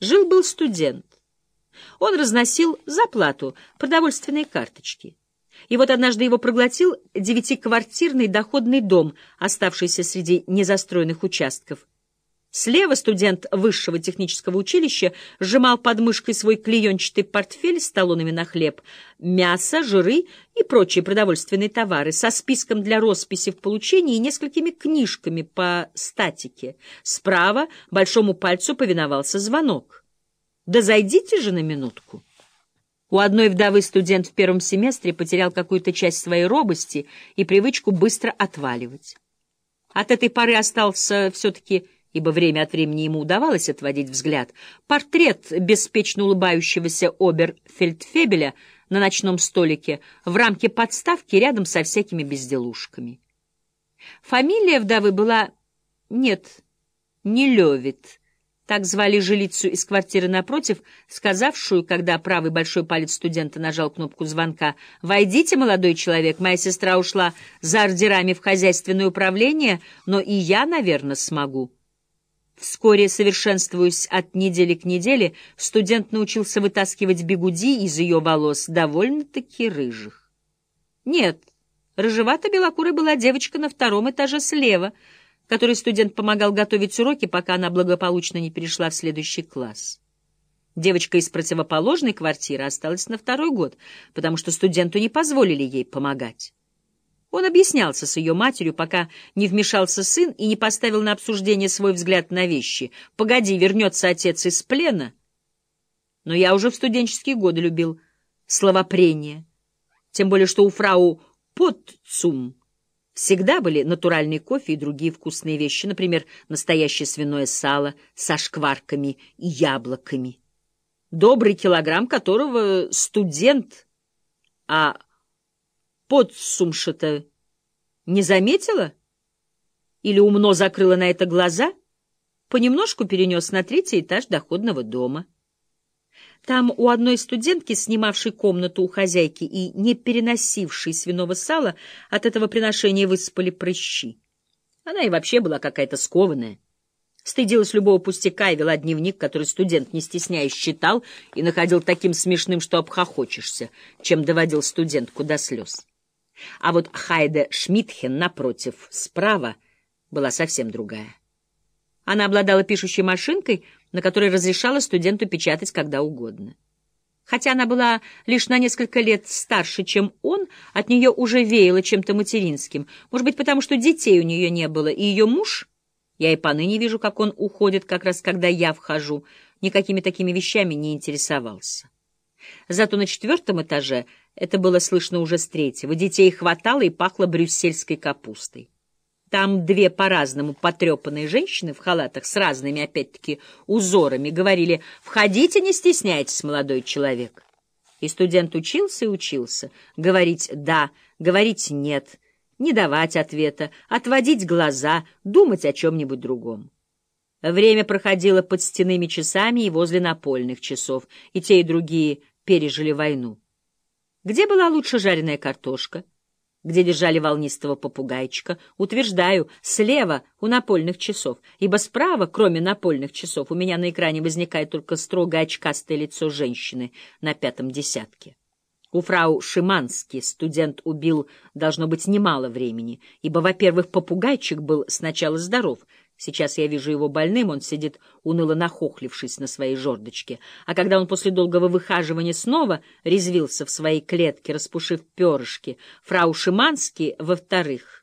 Жил-был студент. Он разносил за плату продовольственные карточки. И вот однажды его проглотил девятиквартирный доходный дом, оставшийся среди незастроенных участков. Слева студент высшего технического училища сжимал под мышкой свой клеенчатый портфель с талонами на хлеб, мясо, жиры и прочие продовольственные товары со списком для росписи в получении и несколькими книжками по статике. Справа большому пальцу повиновался звонок. «Да зайдите же на минутку!» У одной вдовы студент в первом семестре потерял какую-то часть своей робости и привычку быстро отваливать. От этой поры остался все-таки ибо время от времени ему удавалось отводить взгляд, портрет беспечно улыбающегося оберфельдфебеля на ночном столике в рамке подставки рядом со всякими безделушками. Фамилия вдовы была... Нет, не Левит. Так звали жилицу из квартиры напротив, сказавшую, когда правый большой палец студента нажал кнопку звонка, «Войдите, молодой человек, моя сестра ушла за ордерами в хозяйственное управление, но и я, наверное, смогу». Вскоре, совершенствуясь от недели к неделе, студент научился вытаскивать бегуди из ее волос, довольно-таки рыжих. Нет, рыжевато-белокурой была девочка на втором этаже слева, которой студент помогал готовить уроки, пока она благополучно не перешла в следующий класс. Девочка из противоположной квартиры осталась на второй год, потому что студенту не позволили ей помогать. Он объяснялся с ее матерью, пока не вмешался сын и не поставил на обсуждение свой взгляд на вещи. «Погоди, вернется отец из плена». Но я уже в студенческие годы любил словопрение. Тем более, что у фрау Потцум всегда были натуральный кофе и другие вкусные вещи, например, настоящее свиное сало со шкварками и яблоками. Добрый килограмм которого студент, а подсумша-то не заметила? Или умно закрыла на это глаза? Понемножку перенес на третий этаж доходного дома. Там у одной студентки, снимавшей комнату у хозяйки и не переносившей свиного сала, от этого приношения выспали прыщи. Она и вообще была какая-то скованная. Стыдилась любого пустяка и вела дневник, который студент, не стесняясь, читал и находил таким смешным, что обхохочешься, чем доводил студентку до слез. А вот Хайде Шмидхен, напротив, справа, была совсем другая. Она обладала пишущей машинкой, на которой разрешала студенту печатать когда угодно. Хотя она была лишь на несколько лет старше, чем он, от нее уже веяло чем-то материнским. Может быть, потому что детей у нее не было, и ее муж... Я и поныне вижу, как он уходит, как раз когда я вхожу, никакими такими вещами не интересовался. Зато на четвертом этаже это было слышно уже с третьего. Детей хватало и пахло брюссельской капустой. Там две по-разному потрепанные женщины в халатах с разными, опять-таки, узорами говорили «Входите, не стесняйтесь, молодой человек». И студент учился и учился. Говорить «да», говорить «нет», не давать ответа, отводить глаза, думать о чем-нибудь другом. Время проходило под стенными часами и возле напольных часов, и те, и другие пережили войну. Где была лучше жареная картошка? Где держали волнистого попугайчика? Утверждаю, слева у напольных часов, ибо справа, кроме напольных часов, у меня на экране возникает только строго очкастое лицо женщины на пятом десятке. У фрау Шимански студент убил, должно быть, немало времени, ибо, во-первых, попугайчик был сначала здоров — Сейчас я вижу его больным, он сидит, уныло нахохлившись на своей жердочке. А когда он после долгого выхаживания снова резвился в своей клетке, распушив перышки, фрау Шиманский, во-вторых,